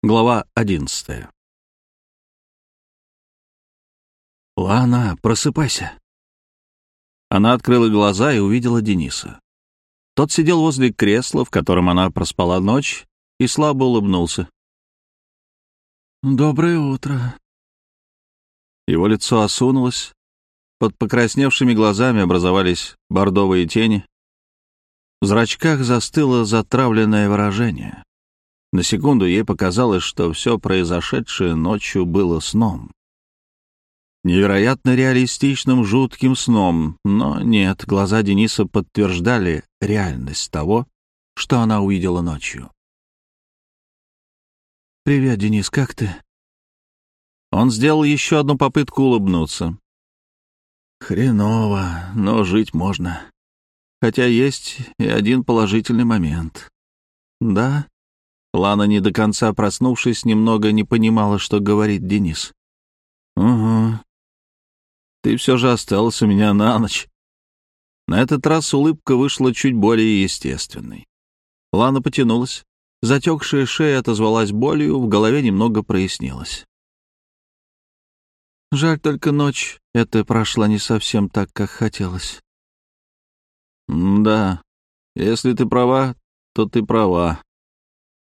Глава одиннадцатая. «Лана, просыпайся!» Она открыла глаза и увидела Дениса. Тот сидел возле кресла, в котором она проспала ночь, и слабо улыбнулся. «Доброе утро!» Его лицо осунулось, под покрасневшими глазами образовались бордовые тени, в зрачках застыло затравленное выражение. На секунду ей показалось, что все произошедшее ночью было сном. Невероятно реалистичным, жутким сном, но нет, глаза Дениса подтверждали реальность того, что она увидела ночью. «Привет, Денис, как ты?» Он сделал еще одну попытку улыбнуться. «Хреново, но жить можно. Хотя есть и один положительный момент. Да, Лана, не до конца проснувшись, немного не понимала, что говорит Денис. «Угу. Ты все же остался у меня на ночь». На этот раз улыбка вышла чуть более естественной. Лана потянулась. Затекшая шея отозвалась болью, в голове немного прояснилось. Жаль только ночь, это прошла не совсем так, как хотелось. «Да, если ты права, то ты права»,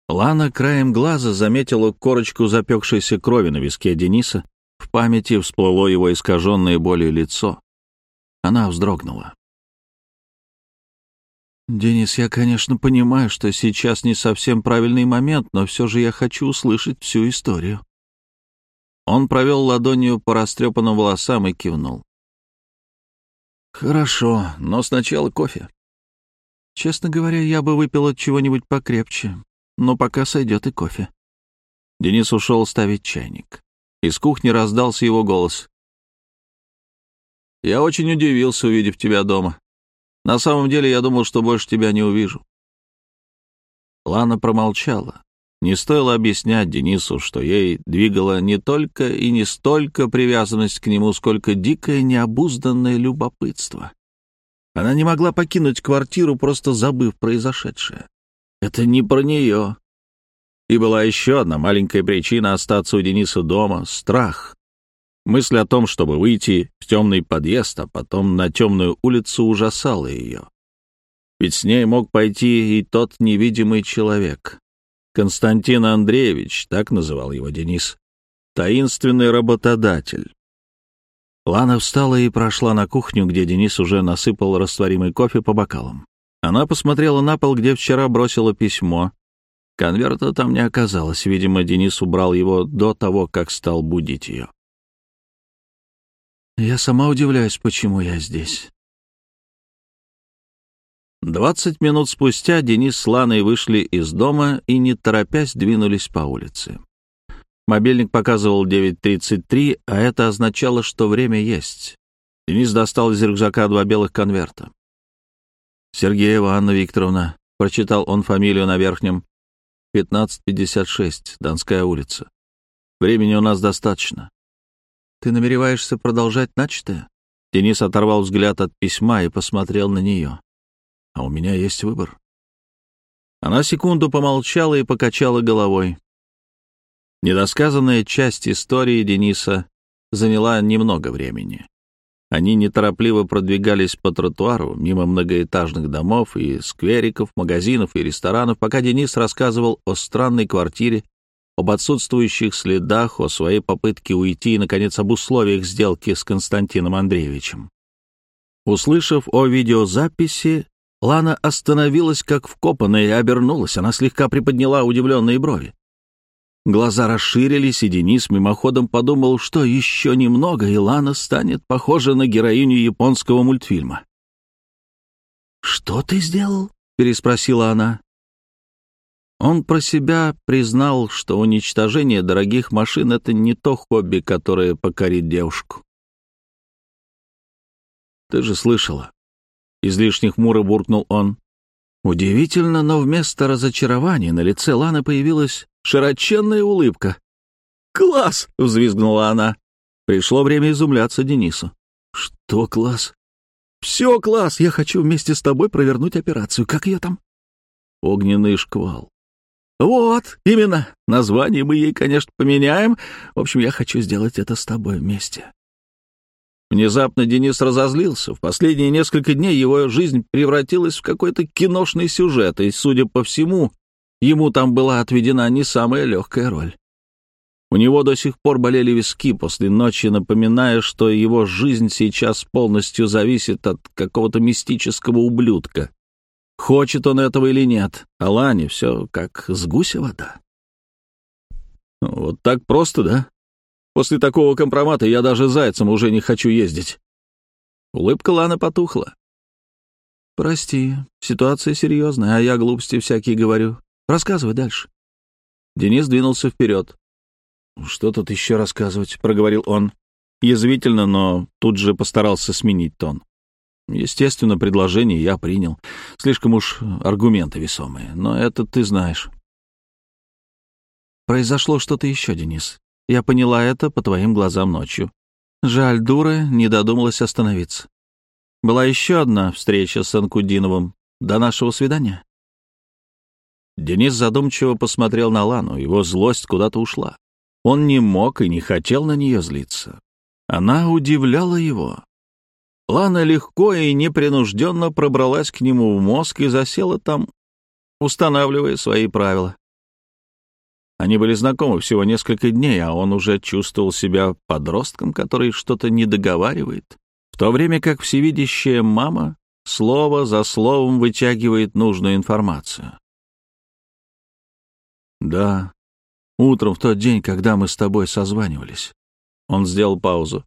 Лана краем глаза заметила корочку запекшейся крови на виске Дениса. В памяти всплыло его искаженное болью лицо. Она вздрогнула. «Денис, я, конечно, понимаю, что сейчас не совсем правильный момент, но все же я хочу услышать всю историю». Он провел ладонью по растрепанным волосам и кивнул. «Хорошо, но сначала кофе». «Честно говоря, я бы выпила чего-нибудь покрепче но пока сойдет и кофе. Денис ушел ставить чайник. Из кухни раздался его голос. «Я очень удивился, увидев тебя дома. На самом деле я думал, что больше тебя не увижу». Лана промолчала. Не стоило объяснять Денису, что ей двигала не только и не столько привязанность к нему, сколько дикое необузданное любопытство. Она не могла покинуть квартиру, просто забыв произошедшее. Это не про нее. И была еще одна маленькая причина остаться у Дениса дома — страх. Мысль о том, чтобы выйти в темный подъезд, а потом на темную улицу, ужасала ее. Ведь с ней мог пойти и тот невидимый человек. Константин Андреевич, так называл его Денис, таинственный работодатель. Лана встала и прошла на кухню, где Денис уже насыпал растворимый кофе по бокалам. Она посмотрела на пол, где вчера бросила письмо. Конверта там не оказалось. Видимо, Денис убрал его до того, как стал будить ее. Я сама удивляюсь, почему я здесь. Двадцать минут спустя Денис с Ланой вышли из дома и, не торопясь, двинулись по улице. Мобильник показывал 9.33, а это означало, что время есть. Денис достал из рюкзака два белых конверта. «Сергеева Анна Викторовна», — прочитал он фамилию на верхнем, 1556, Донская улица. «Времени у нас достаточно». «Ты намереваешься продолжать начатое?» Денис оторвал взгляд от письма и посмотрел на нее. «А у меня есть выбор». Она секунду помолчала и покачала головой. Недосказанная часть истории Дениса заняла немного времени. Они неторопливо продвигались по тротуару, мимо многоэтажных домов и сквериков, магазинов и ресторанов, пока Денис рассказывал о странной квартире, об отсутствующих следах, о своей попытке уйти и, наконец, об условиях сделки с Константином Андреевичем. Услышав о видеозаписи, Лана остановилась как вкопанная и обернулась. Она слегка приподняла удивленные брови. Глаза расширились, и Денис мимоходом подумал, что еще немного, и Лана станет похожа на героиню японского мультфильма. «Что ты сделал?» — переспросила она. Он про себя признал, что уничтожение дорогих машин — это не то хобби, которое покорит девушку. «Ты же слышала?» — излишне хмуро буркнул он. Удивительно, но вместо разочарования на лице Ланы появилась широченная улыбка. «Класс!» — взвизгнула она. Пришло время изумляться Денису. «Что класс?» «Все класс! Я хочу вместе с тобой провернуть операцию. Как ее там?» «Огненный шквал». «Вот, именно. Название мы ей, конечно, поменяем. В общем, я хочу сделать это с тобой вместе». Внезапно Денис разозлился. В последние несколько дней его жизнь превратилась в какой-то киношный сюжет, и, судя по всему, ему там была отведена не самая легкая роль. У него до сих пор болели виски после ночи, напоминая, что его жизнь сейчас полностью зависит от какого-то мистического ублюдка. Хочет он этого или нет, а Лане все как с гуся вода. Вот так просто, да? После такого компромата я даже зайцем уже не хочу ездить. Улыбка Ланы потухла. «Прости, ситуация серьезная, а я глупости всякие говорю. Рассказывай дальше». Денис двинулся вперед. «Что тут еще рассказывать?» — проговорил он. Язвительно, но тут же постарался сменить тон. Естественно, предложение я принял. Слишком уж аргументы весомые, но это ты знаешь. Произошло что-то еще, Денис. Я поняла это по твоим глазам ночью. Жаль, дура не додумалась остановиться. Была еще одна встреча с Анкудиновым до нашего свидания. Денис задумчиво посмотрел на Лану, его злость куда-то ушла. Он не мог и не хотел на нее злиться. Она удивляла его. Лана легко и непринужденно пробралась к нему в мозг и засела там, устанавливая свои правила. Они были знакомы всего несколько дней, а он уже чувствовал себя подростком, который что-то не договаривает, в то время как всевидящая мама слово за словом вытягивает нужную информацию. Да, Утром, в тот день, когда мы с тобой созванивались. Он сделал паузу.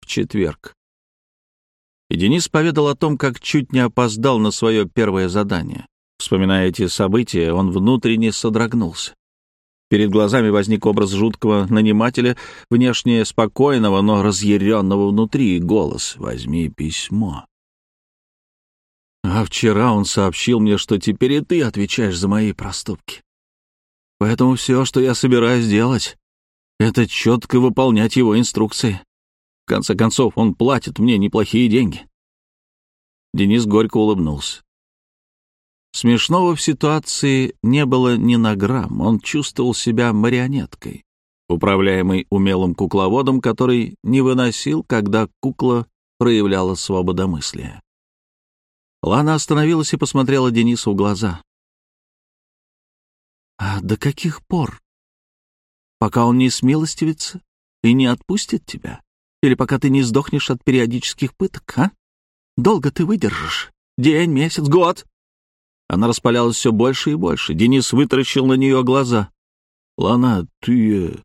В четверг. И Денис поведал о том, как чуть не опоздал на свое первое задание. Вспоминая эти события, он внутренне содрогнулся. Перед глазами возник образ жуткого нанимателя, внешне спокойного, но разъяренного внутри, голос «Возьми письмо». А вчера он сообщил мне, что теперь и ты отвечаешь за мои проступки. Поэтому все, что я собираюсь делать, это четко выполнять его инструкции. В конце концов, он платит мне неплохие деньги. Денис горько улыбнулся. Смешного в ситуации не было ни на грамм. Он чувствовал себя марионеткой, управляемой умелым кукловодом, который не выносил, когда кукла проявляла свободомыслие. Лана остановилась и посмотрела Денису в глаза. А до каких пор? Пока он не смилостивится и не отпустит тебя? Или пока ты не сдохнешь от периодических пыток, а? Долго ты выдержишь? День, месяц, год?» Она распалялась все больше и больше. Денис вытаращил на нее глаза. «Лана, ты...» э,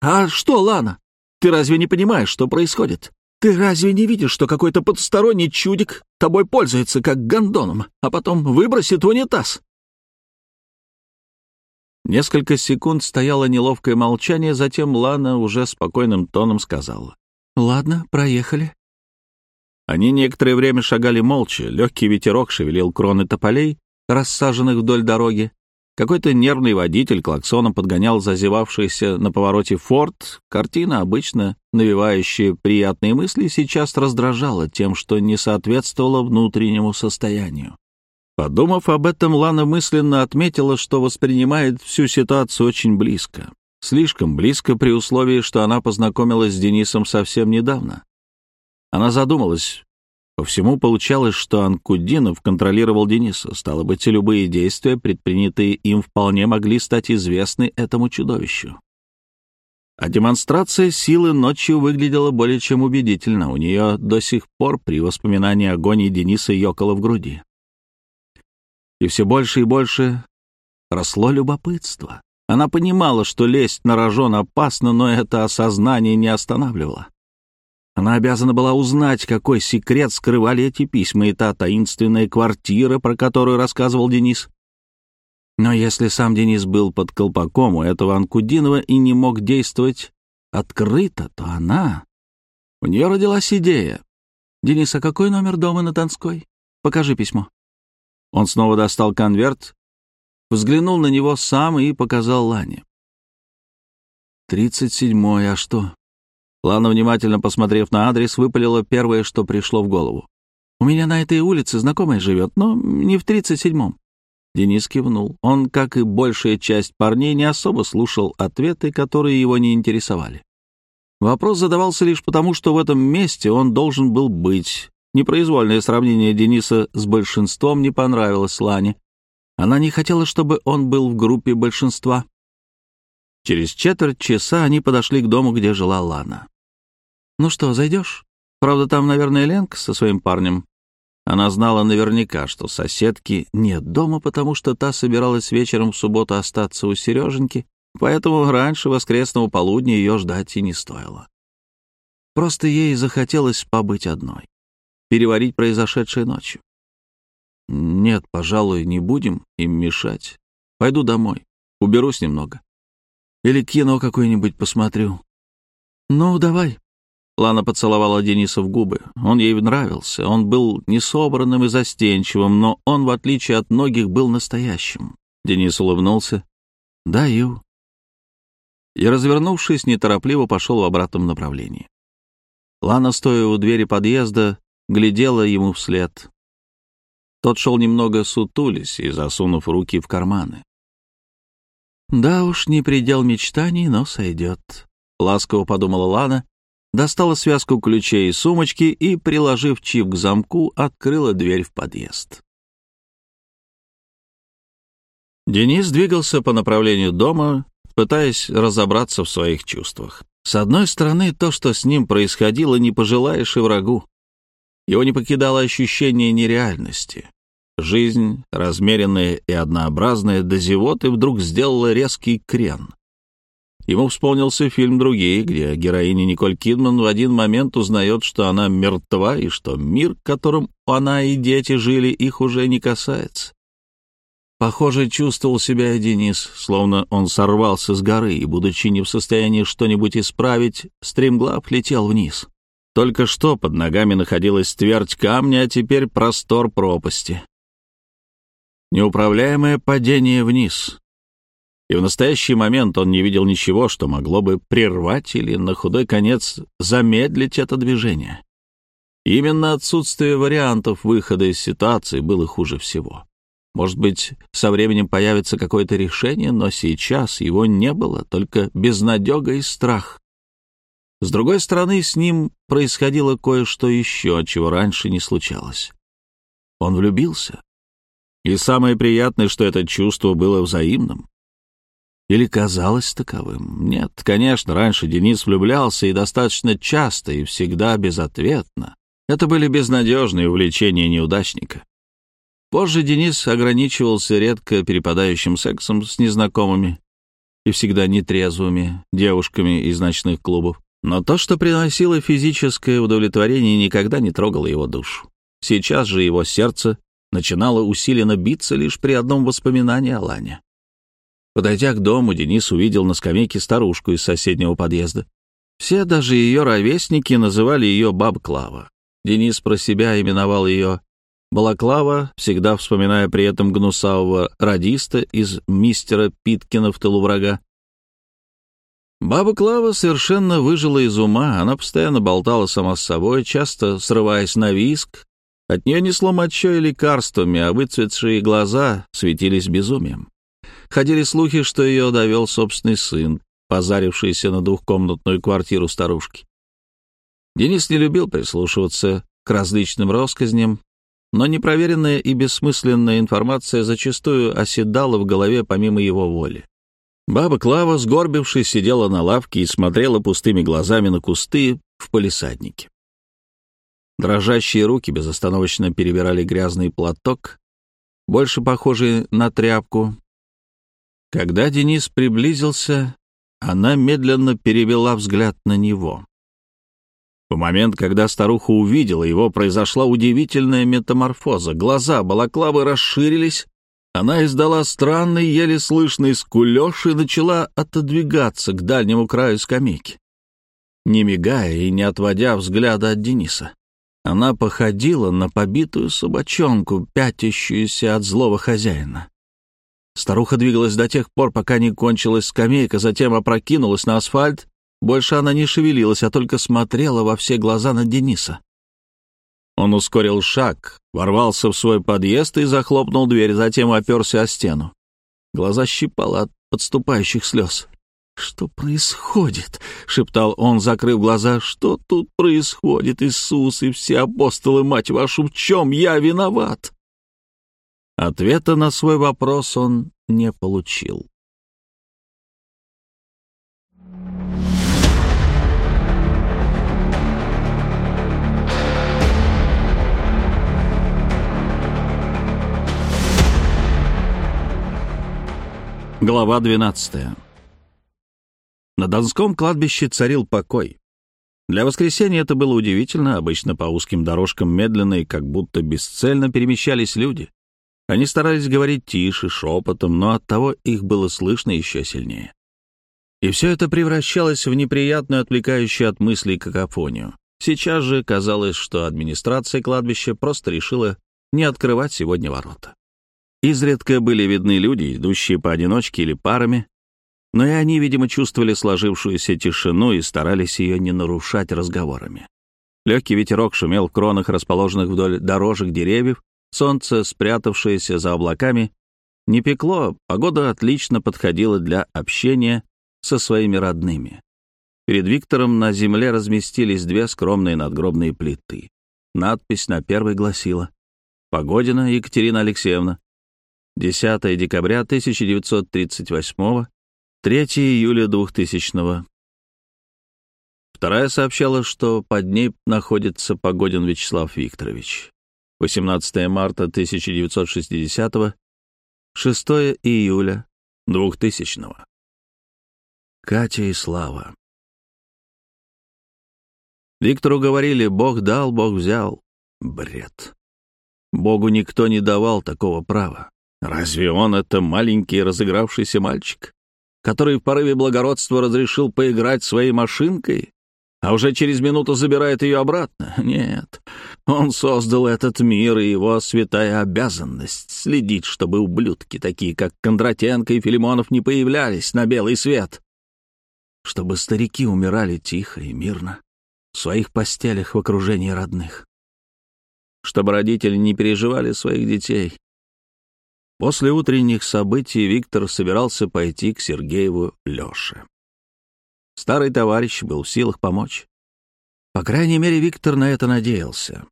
«А что, Лана? Ты разве не понимаешь, что происходит? Ты разве не видишь, что какой-то потусторонний чудик тобой пользуется как гондоном, а потом выбросит в унитаз? Несколько секунд стояло неловкое молчание, затем Лана уже спокойным тоном сказала. «Ладно, проехали». Они некоторое время шагали молча, легкий ветерок шевелил кроны тополей, рассаженных вдоль дороги. Какой-то нервный водитель клаксоном подгонял зазевавшийся на повороте форт. Картина, обычно навевающая приятные мысли, сейчас раздражала тем, что не соответствовала внутреннему состоянию. Подумав об этом, Лана мысленно отметила, что воспринимает всю ситуацию очень близко. Слишком близко при условии, что она познакомилась с Денисом совсем недавно. Она задумалась. По всему получалось, что Анкудинов контролировал Дениса. Стало быть, любые действия, предпринятые им, вполне могли стать известны этому чудовищу. А демонстрация силы ночью выглядела более чем убедительно. У нее до сих пор при воспоминании о гоне Дениса ёкало в груди. И все больше и больше росло любопытство. Она понимала, что лезть на рожон опасно, но это осознание не останавливало. Она обязана была узнать, какой секрет скрывали эти письма и та таинственная квартира, про которую рассказывал Денис. Но если сам Денис был под колпаком у этого Анкудинова и не мог действовать открыто, то она... У нее родилась идея. «Денис, а какой номер дома на Донской? Покажи письмо». Он снова достал конверт, взглянул на него сам и показал Лане. «Тридцать седьмой, а что?» Лана, внимательно посмотрев на адрес, выпалила первое, что пришло в голову. «У меня на этой улице знакомая живет, но не в тридцать седьмом. Денис кивнул. Он, как и большая часть парней, не особо слушал ответы, которые его не интересовали. Вопрос задавался лишь потому, что в этом месте он должен был быть. Непроизвольное сравнение Дениса с большинством не понравилось Лане. Она не хотела, чтобы он был в группе большинства. Через четверть часа они подошли к дому, где жила Лана. «Ну что, зайдешь? Правда, там, наверное, Ленка со своим парнем». Она знала наверняка, что соседки нет дома, потому что та собиралась вечером в субботу остаться у Сереженьки, поэтому раньше воскресного полудня ее ждать и не стоило. Просто ей захотелось побыть одной, переварить произошедшее ночью. «Нет, пожалуй, не будем им мешать. Пойду домой, уберусь немного. Или кино какое-нибудь посмотрю». «Ну, давай». Лана поцеловала Дениса в губы. Он ей нравился. Он был несобранным и застенчивым, но он, в отличие от многих, был настоящим. Денис улыбнулся. «Даю» и, развернувшись, неторопливо пошел в обратном направлении. Лана, стоя у двери подъезда, глядела ему вслед. Тот шел немного сутулись и засунув руки в карманы. «Да уж, не предел мечтаний, но сойдет», — ласково подумала Лана, достала связку ключей и сумочки и, приложив чип к замку, открыла дверь в подъезд. Денис двигался по направлению дома, пытаясь разобраться в своих чувствах. С одной стороны, то, что с ним происходило, не пожелаешь и врагу. Его не покидало ощущение нереальности. Жизнь, размеренная и однообразная, до зевоты вдруг сделала резкий крен. Ему вспомнился фильм «Другие», где героиня Николь Кидман в один момент узнает, что она мертва и что мир, которым она и дети жили, их уже не касается. Похоже, чувствовал себя и Денис, словно он сорвался с горы и, будучи не в состоянии что-нибудь исправить, стремглав летел вниз. Только что под ногами находилась твердь камня, а теперь простор пропасти. Неуправляемое падение вниз. И в настоящий момент он не видел ничего, что могло бы прервать или, на худой конец, замедлить это движение. Именно отсутствие вариантов выхода из ситуации было хуже всего. Может быть, со временем появится какое-то решение, но сейчас его не было, только безнадега и страх. С другой стороны, с ним происходило кое-что еще, чего раньше не случалось. Он влюбился. И самое приятное, что это чувство было взаимным. Или казалось таковым. Нет, конечно, раньше Денис влюблялся и достаточно часто, и всегда безответно. Это были безнадежные увлечения неудачника. Позже Денис ограничивался редко перепадающим сексом с незнакомыми и всегда нетрезвыми девушками из ночных клубов. Но то, что приносило физическое удовлетворение, никогда не трогало его душу. Сейчас же его сердце начинало усиленно биться лишь при одном воспоминании о Лане. Подойдя к дому, Денис увидел на скамейке старушку из соседнего подъезда. Все, даже ее ровесники, называли ее баб Клава. Денис про себя именовал ее Балаклава, всегда вспоминая при этом гнусавого радиста из мистера Питкина в тылу врага. Баба Клава совершенно выжила из ума, она постоянно болтала сама с собой, часто срываясь на виск. От нее несло мочой и лекарствами, а выцветшие глаза светились безумием. Ходили слухи, что ее довел собственный сын, позарившийся на двухкомнатную квартиру старушки. Денис не любил прислушиваться к различным россказням, но непроверенная и бессмысленная информация зачастую оседала в голове помимо его воли. Баба Клава, сгорбившись, сидела на лавке и смотрела пустыми глазами на кусты в палисаднике. Дрожащие руки безостановочно перебирали грязный платок, больше похожий на тряпку. Когда Денис приблизился, она медленно перевела взгляд на него. В момент, когда старуха увидела его, произошла удивительная метаморфоза. Глаза балаклавы расширились, она издала странный, еле слышный скулеж и начала отодвигаться к дальнему краю скамейки, не мигая и не отводя взгляда от Дениса. Она походила на побитую собачонку, пятящуюся от злого хозяина. Старуха двигалась до тех пор, пока не кончилась скамейка, затем опрокинулась на асфальт больше она не шевелилась, а только смотрела во все глаза на Дениса. Он ускорил шаг, ворвался в свой подъезд и захлопнул дверь, затем оперся о стену. Глаза щипало от подступающих слез. «Что происходит?» — шептал он, закрыв глаза. «Что тут происходит, Иисус и все апостолы, мать вашу, в чем я виноват?» Ответа на свой вопрос он не получил. Глава 12 На Донском кладбище царил покой. Для воскресенья это было удивительно, обычно по узким дорожкам медленно и как будто бесцельно перемещались люди. Они старались говорить тише, шепотом, но оттого их было слышно еще сильнее. И все это превращалось в неприятную, отвлекающую от мыслей какофонию. Сейчас же казалось, что администрация кладбища просто решила не открывать сегодня ворота. Изредка были видны люди, идущие поодиночке или парами, но и они, видимо, чувствовали сложившуюся тишину и старались ее не нарушать разговорами. Легкий ветерок шумел в кронах, расположенных вдоль дорожек деревьев, солнце, спрятавшееся за облаками, не пекло, погода отлично подходила для общения со своими родными. Перед Виктором на земле разместились две скромные надгробные плиты. Надпись на первой гласила «Погодина Екатерина Алексеевна, 10 декабря 1938, 3 июля 2000 Вторая сообщала, что под ней находится Погодин Вячеслав Викторович. 18 марта 1960, 6 июля 2000 Катя и Слава. Виктору говорили «Бог дал, Бог взял». Бред. Богу никто не давал такого права. Разве он это маленький разыгравшийся мальчик, который в порыве благородства разрешил поиграть своей машинкой, а уже через минуту забирает ее обратно? Нет, он создал этот мир, и его святая обязанность следить, чтобы ублюдки, такие как Кондратенко и Филимонов, не появлялись на белый свет. Чтобы старики умирали тихо и мирно, в своих постелях в окружении родных. Чтобы родители не переживали своих детей, После утренних событий Виктор собирался пойти к Сергееву Лёше. Старый товарищ был в силах помочь. По крайней мере, Виктор на это надеялся.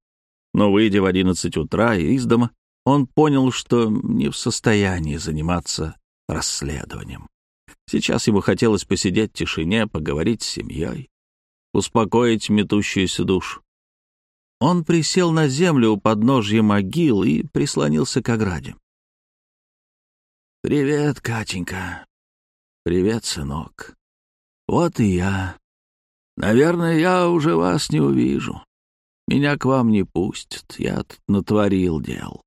Но, выйдя в одиннадцать утра из дома, он понял, что не в состоянии заниматься расследованием. Сейчас ему хотелось посидеть в тишине, поговорить с семьей, успокоить метущуюся душу. Он присел на землю у подножья могил и прислонился к ограде. «Привет, Катенька. Привет, сынок. Вот и я. Наверное, я уже вас не увижу. Меня к вам не пустят. Я тут натворил дел.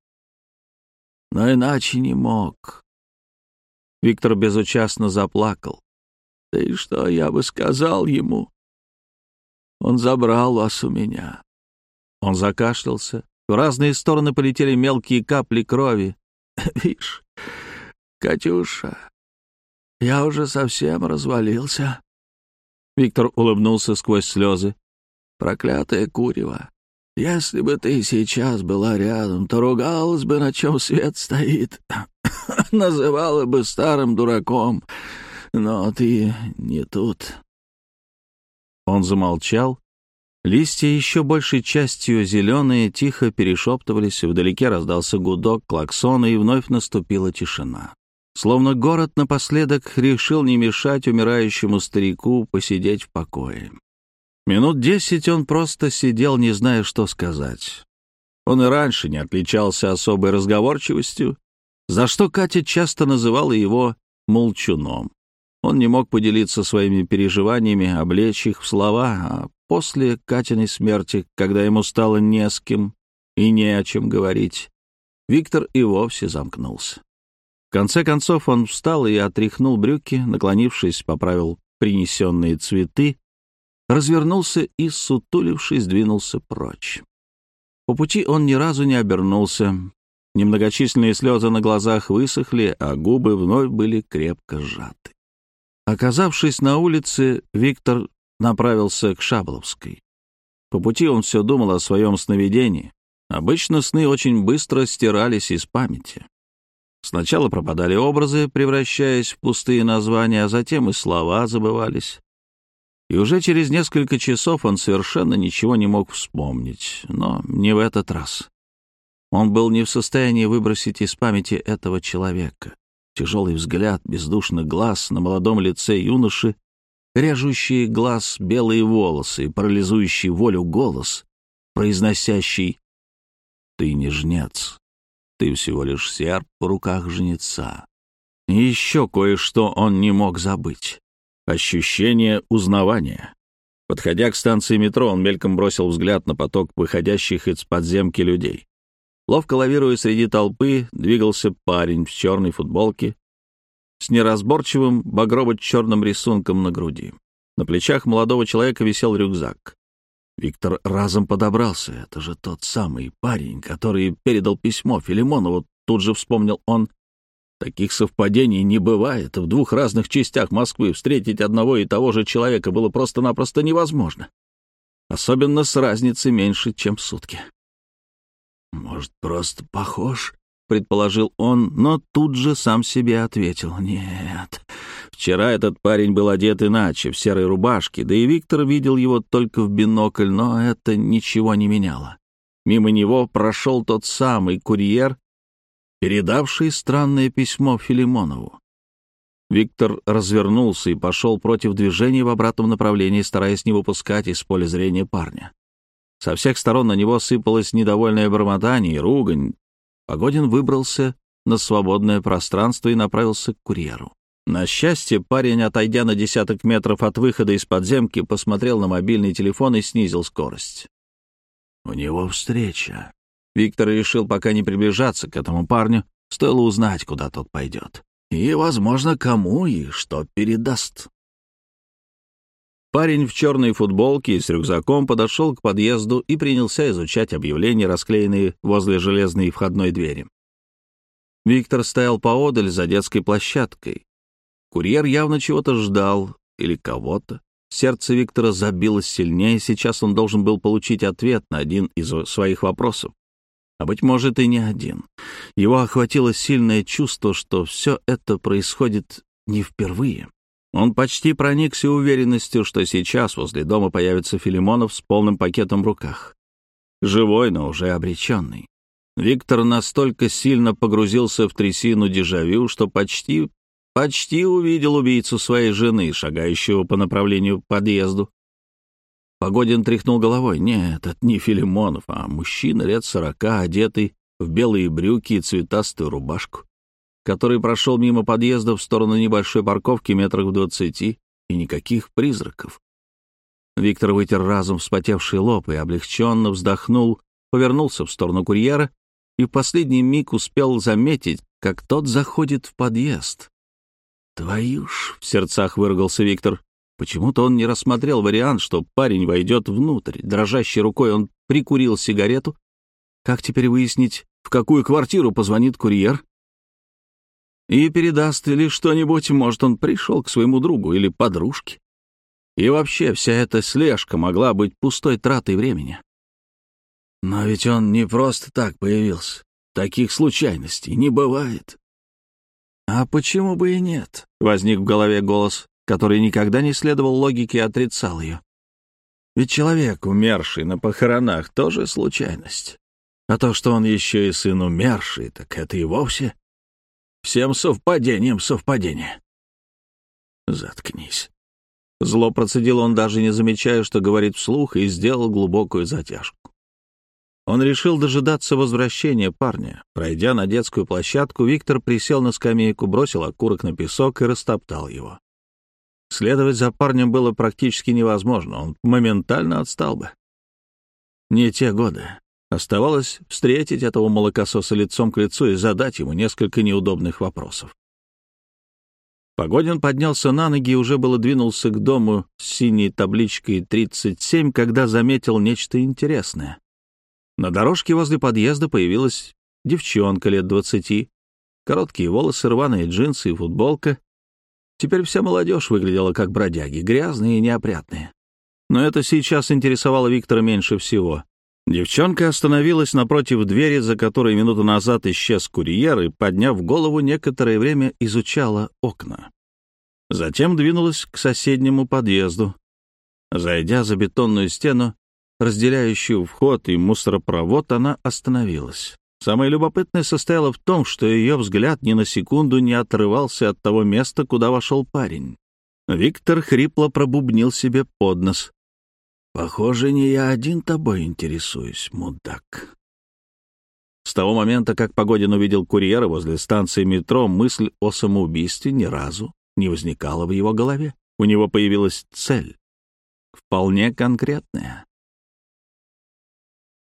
Но иначе не мог». Виктор безучастно заплакал. «Да и что я бы сказал ему? Он забрал вас у меня». Он закашлялся. В разные стороны полетели мелкие капли крови. «Видишь, «Катюша, я уже совсем развалился». Виктор улыбнулся сквозь слезы. «Проклятое курево! Если бы ты сейчас была рядом, то ругалась бы, на чем свет стоит. Называла бы старым дураком. Но ты не тут». Он замолчал. Листья, еще большей частью зеленые, тихо перешептывались, вдалеке раздался гудок клаксона, и вновь наступила тишина. Словно город напоследок решил не мешать умирающему старику посидеть в покое. Минут десять он просто сидел, не зная, что сказать. Он и раньше не отличался особой разговорчивостью, за что Катя часто называла его «молчуном». Он не мог поделиться своими переживаниями, облечь их в слова, а после Катиной смерти, когда ему стало не с кем и не о чем говорить, Виктор и вовсе замкнулся. Конце концов он встал и отряхнул брюки, наклонившись, поправил принесенные цветы, развернулся и, сутулившись, двинулся прочь. По пути он ни разу не обернулся. Немногочисленные слезы на глазах высохли, а губы вновь были крепко сжаты. Оказавшись на улице, Виктор направился к Шабловской. По пути он все думал о своем сновидении. Обычно сны очень быстро стирались из памяти. Сначала пропадали образы, превращаясь в пустые названия, а затем и слова забывались. И уже через несколько часов он совершенно ничего не мог вспомнить, но не в этот раз. Он был не в состоянии выбросить из памяти этого человека. Тяжелый взгляд бездушных глаз на молодом лице юноши, режущие глаз белые волосы, парализующий волю голос, произносящий «Ты не жнец, ты всего лишь серп в руках жнеца». И еще кое-что он не мог забыть. Ощущение узнавания. Подходя к станции метро, он мельком бросил взгляд на поток выходящих из подземки людей. Ловко лавируя среди толпы, двигался парень в черной футболке с неразборчивым багрово-черным рисунком на груди. На плечах молодого человека висел рюкзак. Виктор разом подобрался. Это же тот самый парень, который передал письмо Филимонову, тут же вспомнил он. Таких совпадений не бывает. В двух разных частях Москвы встретить одного и того же человека было просто-напросто невозможно. Особенно с разницей меньше, чем сутки. «Может, просто похож?» — предположил он, но тут же сам себе ответил. «Нет, вчера этот парень был одет иначе, в серой рубашке, да и Виктор видел его только в бинокль, но это ничего не меняло. Мимо него прошел тот самый курьер, передавший странное письмо Филимонову. Виктор развернулся и пошел против движения в обратном направлении, стараясь не выпускать из поля зрения парня. Со всех сторон на него сыпалось недовольное бормотание и ругань. Погодин выбрался на свободное пространство и направился к курьеру. На счастье, парень, отойдя на десяток метров от выхода из подземки, посмотрел на мобильный телефон и снизил скорость. «У него встреча», Виктор решил пока не приближаться к этому парню, стоило узнать, куда тот пойдет. И, возможно, кому и что передаст. Парень в черной футболке и с рюкзаком подошел к подъезду и принялся изучать объявления, расклеенные возле железной входной двери. Виктор стоял поодаль за детской площадкой. Курьер явно чего-то ждал или кого-то. Сердце Виктора забилось сильнее, сейчас он должен был получить ответ на один из своих вопросов а, быть может, и не один. Его охватило сильное чувство, что все это происходит не впервые. Он почти проникся уверенностью, что сейчас возле дома появится Филимонов с полным пакетом в руках. Живой, но уже обреченный. Виктор настолько сильно погрузился в трясину дежавю, что почти, почти увидел убийцу своей жены, шагающего по направлению к подъезду. Погодин тряхнул головой. Нет, это не Филимонов, а мужчина лет сорока, одетый в белые брюки и цветастую рубашку, который прошел мимо подъезда в сторону небольшой парковки метрах в двадцати, и никаких призраков. Виктор вытер разом вспотевший лоб и облегченно вздохнул, повернулся в сторону курьера и в последний миг успел заметить, как тот заходит в подъезд. «Твою ж!» — в сердцах выругался Виктор. Почему-то он не рассмотрел вариант, что парень войдет внутрь. Дрожащей рукой он прикурил сигарету. Как теперь выяснить, в какую квартиру позвонит курьер? И передаст ли что-нибудь, может, он пришел к своему другу или подружке. И вообще вся эта слежка могла быть пустой тратой времени. Но ведь он не просто так появился. Таких случайностей не бывает. «А почему бы и нет?» — возник в голове голос который никогда не следовал логике и отрицал ее. Ведь человек, умерший на похоронах, тоже случайность. А то, что он еще и сын умерший, так это и вовсе всем совпадением совпадение. Заткнись. Зло процедил он, даже не замечая, что говорит вслух, и сделал глубокую затяжку. Он решил дожидаться возвращения парня. Пройдя на детскую площадку, Виктор присел на скамейку, бросил окурок на песок и растоптал его. Следовать за парнем было практически невозможно, он моментально отстал бы. Не те годы. Оставалось встретить этого молокососа лицом к лицу и задать ему несколько неудобных вопросов. Погодин поднялся на ноги и уже было двинулся к дому с синей табличкой 37, когда заметил нечто интересное. На дорожке возле подъезда появилась девчонка лет двадцати. Короткие волосы, рваные джинсы и футболка, Теперь вся молодежь выглядела как бродяги, грязные и неопрятные. но это сейчас интересовало Виктора меньше всего. Девчонка остановилась напротив двери, за которой минуту назад исчез курьер, и, подняв голову, некоторое время изучала окна. Затем двинулась к соседнему подъезду. Зайдя за бетонную стену, разделяющую вход и мусоропровод, она остановилась. Самое любопытное состояло в том, что ее взгляд ни на секунду не отрывался от того места, куда вошел парень. Виктор хрипло пробубнил себе под нос. «Похоже, не я один тобой интересуюсь, мудак». С того момента, как Погодин увидел курьера возле станции метро, мысль о самоубийстве ни разу не возникала в его голове. У него появилась цель, вполне конкретная.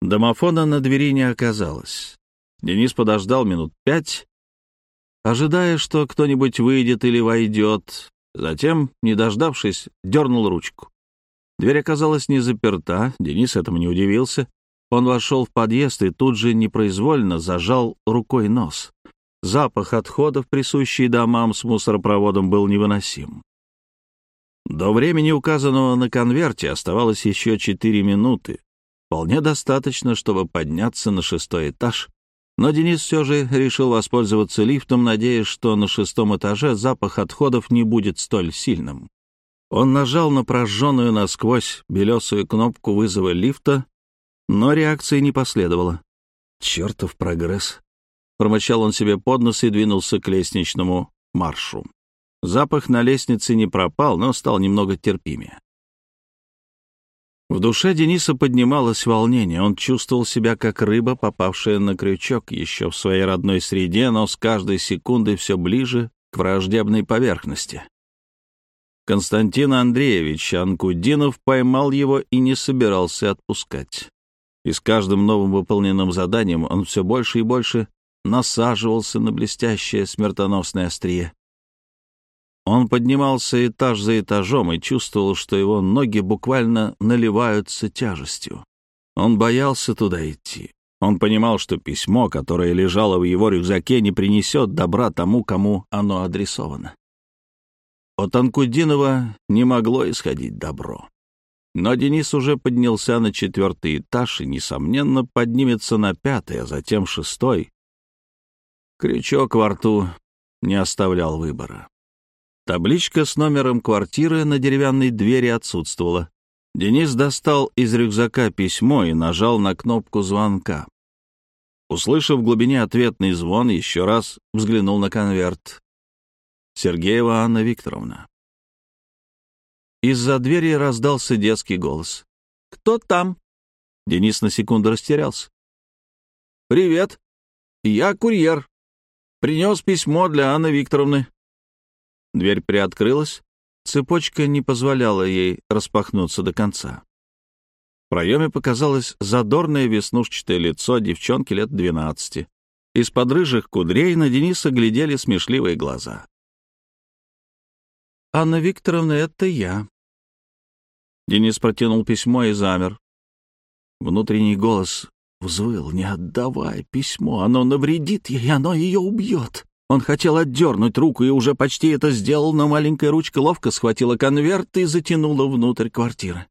Домофона на двери не оказалось. Денис подождал минут пять, ожидая, что кто-нибудь выйдет или войдет. Затем, не дождавшись, дернул ручку. Дверь оказалась не заперта, Денис этому не удивился. Он вошел в подъезд и тут же непроизвольно зажал рукой нос. Запах отходов, присущий домам с мусоропроводом, был невыносим. До времени, указанного на конверте, оставалось еще четыре минуты. Вполне достаточно, чтобы подняться на шестой этаж. Но Денис все же решил воспользоваться лифтом, надеясь, что на шестом этаже запах отходов не будет столь сильным. Он нажал на прожженную насквозь белесую кнопку вызова лифта, но реакции не последовало. «Чертов прогресс!» Промычал он себе под нос и двинулся к лестничному маршу. Запах на лестнице не пропал, но стал немного терпимее. В душе Дениса поднималось волнение. Он чувствовал себя как рыба, попавшая на крючок еще в своей родной среде, но с каждой секундой все ближе к враждебной поверхности. Константин Андреевич Анкудинов поймал его и не собирался отпускать. И с каждым новым выполненным заданием он все больше и больше насаживался на блестящее смертоносное острие. Он поднимался этаж за этажом и чувствовал, что его ноги буквально наливаются тяжестью. Он боялся туда идти. Он понимал, что письмо, которое лежало в его рюкзаке, не принесет добра тому, кому оно адресовано. От Анкудинова не могло исходить добро. Но Денис уже поднялся на четвертый этаж и, несомненно, поднимется на пятый, а затем шестой. Крючок во рту не оставлял выбора. Табличка с номером квартиры на деревянной двери отсутствовала. Денис достал из рюкзака письмо и нажал на кнопку звонка. Услышав в глубине ответный звон, еще раз взглянул на конверт. Сергеева Анна Викторовна. Из-за двери раздался детский голос. «Кто там?» Денис на секунду растерялся. «Привет. Я курьер. Принес письмо для Анны Викторовны». Дверь приоткрылась. Цепочка не позволяла ей распахнуться до конца. В проеме показалось задорное веснушчатое лицо девчонки лет двенадцати. Из-под рыжих кудрей на Дениса глядели смешливые глаза. «Анна Викторовна, это я». Денис протянул письмо и замер. Внутренний голос взвыл. «Не отдавай письмо, оно навредит ей, оно ее убьет». Он хотел отдернуть руку и уже почти это сделал, но маленькая ручка ловко схватила конверт и затянула внутрь квартиры.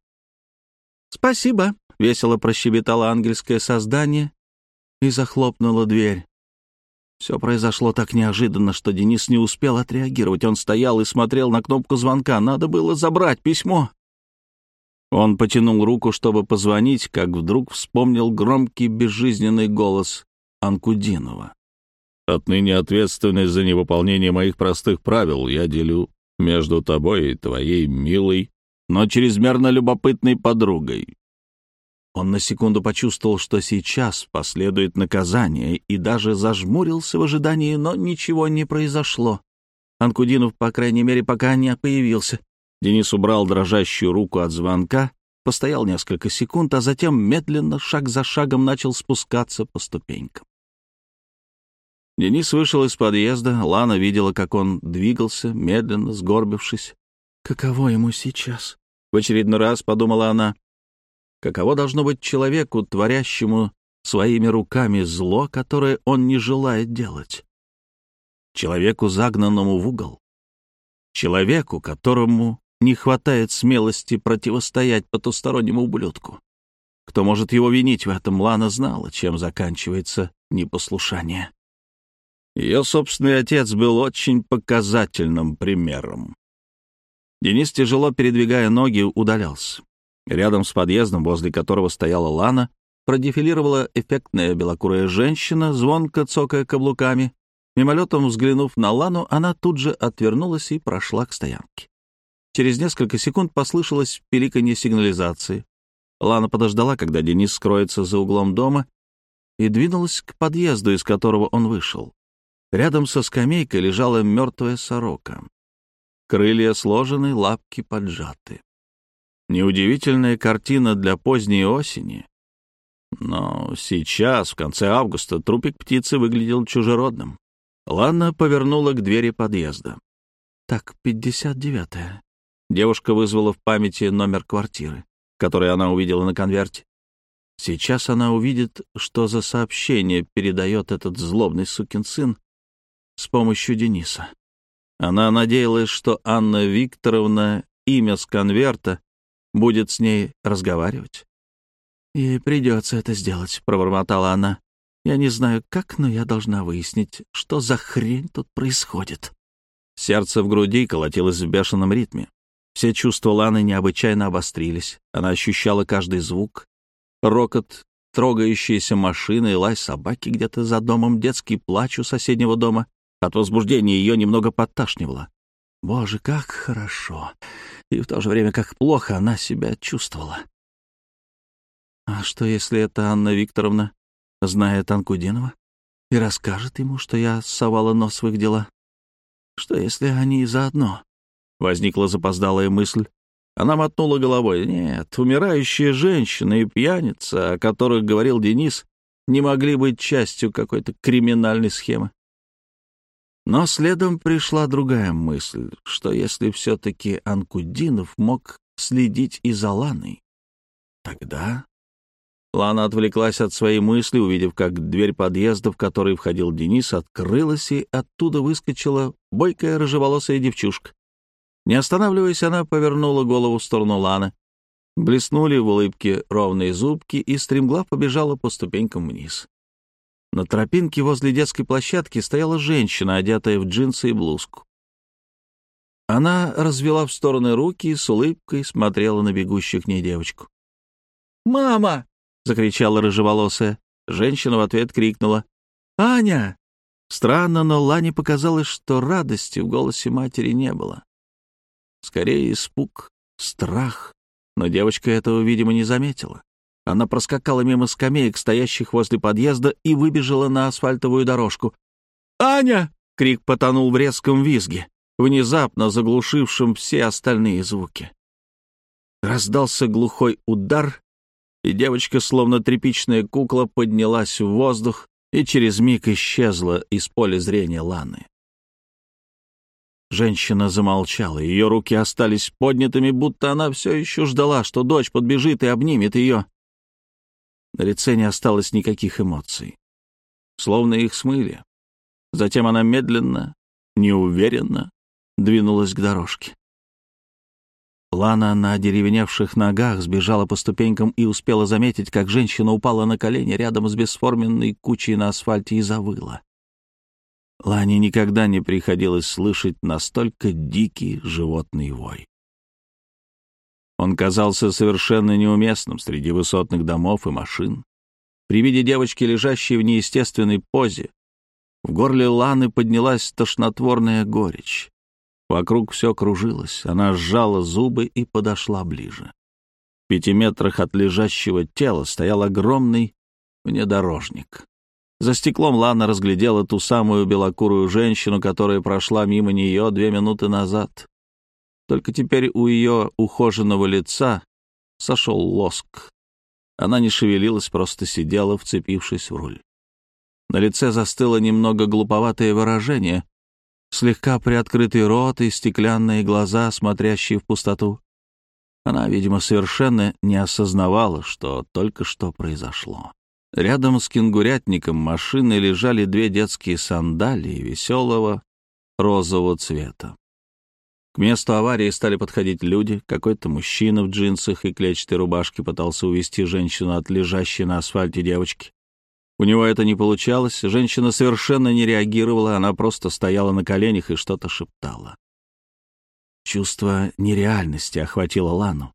«Спасибо», — весело прощебетало ангельское создание и захлопнула дверь. Все произошло так неожиданно, что Денис не успел отреагировать. Он стоял и смотрел на кнопку звонка. Надо было забрать письмо. Он потянул руку, чтобы позвонить, как вдруг вспомнил громкий безжизненный голос Анкудинова. «Отныне ответственность за невыполнение моих простых правил я делю между тобой и твоей милой, но чрезмерно любопытной подругой. Он на секунду почувствовал, что сейчас последует наказание, и даже зажмурился в ожидании, но ничего не произошло. Анкудинов, по крайней мере, пока не появился. Денис убрал дрожащую руку от звонка, постоял несколько секунд, а затем медленно, шаг за шагом, начал спускаться по ступенькам. Денис вышел из подъезда, Лана видела, как он двигался, медленно, сгорбившись. «Каково ему сейчас?» — в очередной раз подумала она. Каково должно быть человеку, творящему своими руками зло, которое он не желает делать? Человеку, загнанному в угол? Человеку, которому не хватает смелости противостоять потустороннему ублюдку. Кто может его винить в этом, Лана знала, чем заканчивается непослушание. Ее собственный отец был очень показательным примером. Денис, тяжело передвигая ноги, удалялся. Рядом с подъездом, возле которого стояла Лана, продефилировала эффектная белокурая женщина, звонко цокая каблуками. Мимолетом взглянув на Лану, она тут же отвернулась и прошла к стоянке. Через несколько секунд послышалось пиликанье сигнализации. Лана подождала, когда Денис скроется за углом дома, и двинулась к подъезду, из которого он вышел. Рядом со скамейкой лежала мертвая сорока. Крылья сложены, лапки поджаты. Неудивительная картина для поздней осени. Но сейчас, в конце августа, трупик птицы выглядел чужеродным. Лана повернула к двери подъезда. «Так, пятьдесят девятая». Девушка вызвала в памяти номер квартиры, который она увидела на конверте. Сейчас она увидит, что за сообщение передает этот злобный сукин сын с помощью Дениса. Она надеялась, что Анна Викторовна, имя с конверта, будет с ней разговаривать. «Ей придется это сделать», — пробормотала она. «Я не знаю, как, но я должна выяснить, что за хрень тут происходит». Сердце в груди колотилось в бешеном ритме. Все чувства Ланы необычайно обострились. Она ощущала каждый звук. Рокот, трогающиеся машины, лай собаки где-то за домом, детский плач у соседнего дома. От возбуждения ее немного подташнивало. Боже, как хорошо! И в то же время как плохо она себя чувствовала. А что, если это Анна Викторовна знает Анкудинова и расскажет ему, что я совала нос в их дела? Что, если они заодно? Возникла запоздалая мысль. Она мотнула головой. Нет, умирающие женщины и пьяница, о которых говорил Денис, не могли быть частью какой-то криминальной схемы. Но следом пришла другая мысль, что если все-таки Анкудинов мог следить и за Ланой, тогда... Лана отвлеклась от своей мысли, увидев, как дверь подъезда, в который входил Денис, открылась, и оттуда выскочила бойкая рыжеволосая девчушка. Не останавливаясь, она повернула голову в сторону Ланы. Блеснули в улыбке ровные зубки, и стремглав побежала по ступенькам вниз. На тропинке возле детской площадки стояла женщина, одетая в джинсы и блузку. Она развела в стороны руки и с улыбкой смотрела на бегущую к ней девочку. «Мама!» — закричала рыжеволосая. Женщина в ответ крикнула. «Аня!» Странно, но Лане показалось, что радости в голосе матери не было. Скорее испуг, страх, но девочка этого, видимо, не заметила. Она проскакала мимо скамеек, стоящих возле подъезда, и выбежала на асфальтовую дорожку. «Аня!» — крик потонул в резком визге, внезапно заглушившем все остальные звуки. Раздался глухой удар, и девочка, словно тряпичная кукла, поднялась в воздух и через миг исчезла из поля зрения Ланы. Женщина замолчала, ее руки остались поднятыми, будто она все еще ждала, что дочь подбежит и обнимет ее. На лице не осталось никаких эмоций. Словно их смыли. Затем она медленно, неуверенно двинулась к дорожке. Лана на деревеневших ногах сбежала по ступенькам и успела заметить, как женщина упала на колени рядом с бесформенной кучей на асфальте и завыла. Лане никогда не приходилось слышать настолько дикий животный вой. Он казался совершенно неуместным среди высотных домов и машин. При виде девочки, лежащей в неестественной позе, в горле Ланы поднялась тошнотворная горечь. Вокруг все кружилось, она сжала зубы и подошла ближе. В пяти метрах от лежащего тела стоял огромный внедорожник. За стеклом Лана разглядела ту самую белокурую женщину, которая прошла мимо нее две минуты назад. Только теперь у ее ухоженного лица сошел лоск. Она не шевелилась, просто сидела, вцепившись в руль. На лице застыло немного глуповатое выражение, слегка приоткрытый рот и стеклянные глаза, смотрящие в пустоту. Она, видимо, совершенно не осознавала, что только что произошло. Рядом с кенгурятником машины лежали две детские сандалии веселого розового цвета. К месту аварии стали подходить люди. Какой-то мужчина в джинсах и клетчатой рубашке пытался увести женщину от лежащей на асфальте девочки. У него это не получалось, женщина совершенно не реагировала, она просто стояла на коленях и что-то шептала. Чувство нереальности охватило Лану.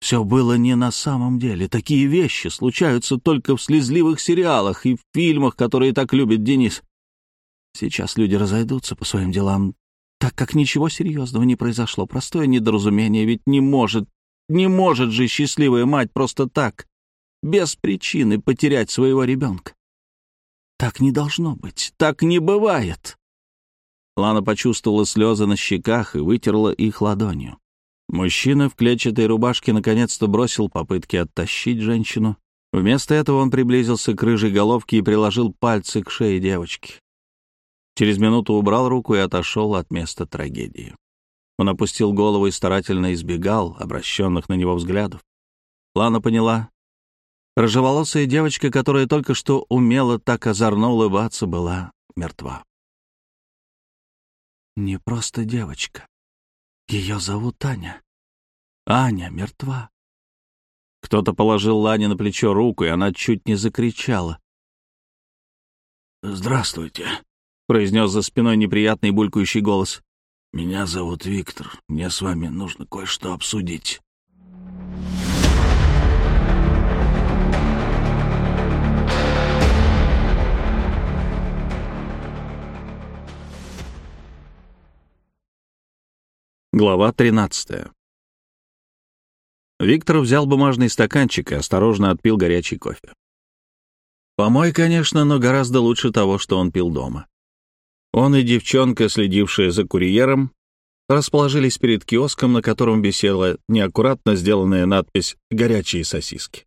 Все было не на самом деле. Такие вещи случаются только в слезливых сериалах и в фильмах, которые так любит Денис. Сейчас люди разойдутся по своим делам, так как ничего серьезного не произошло. Простое недоразумение, ведь не может, не может же счастливая мать просто так, без причины потерять своего ребенка. Так не должно быть, так не бывает. Лана почувствовала слезы на щеках и вытерла их ладонью. Мужчина в клетчатой рубашке наконец-то бросил попытки оттащить женщину. Вместо этого он приблизился к рыжей головке и приложил пальцы к шее девочки. Через минуту убрал руку и отошел от места трагедии. Он опустил голову и старательно избегал обращенных на него взглядов. Лана поняла. Рыжеволосая девочка, которая только что умела так озорно улыбаться, была мертва. Не просто девочка. Ее зовут Аня. Аня мертва. Кто-то положил Лане на плечо руку, и она чуть не закричала. «Здравствуйте», — произнес за спиной неприятный булькающий голос. «Меня зовут Виктор. Мне с вами нужно кое-что обсудить». Глава 13 Виктор взял бумажный стаканчик и осторожно отпил горячий кофе. Помой, конечно, но гораздо лучше того, что он пил дома. Он и девчонка, следившая за курьером, расположились перед киоском, на котором висела неаккуратно сделанная надпись «Горячие сосиски».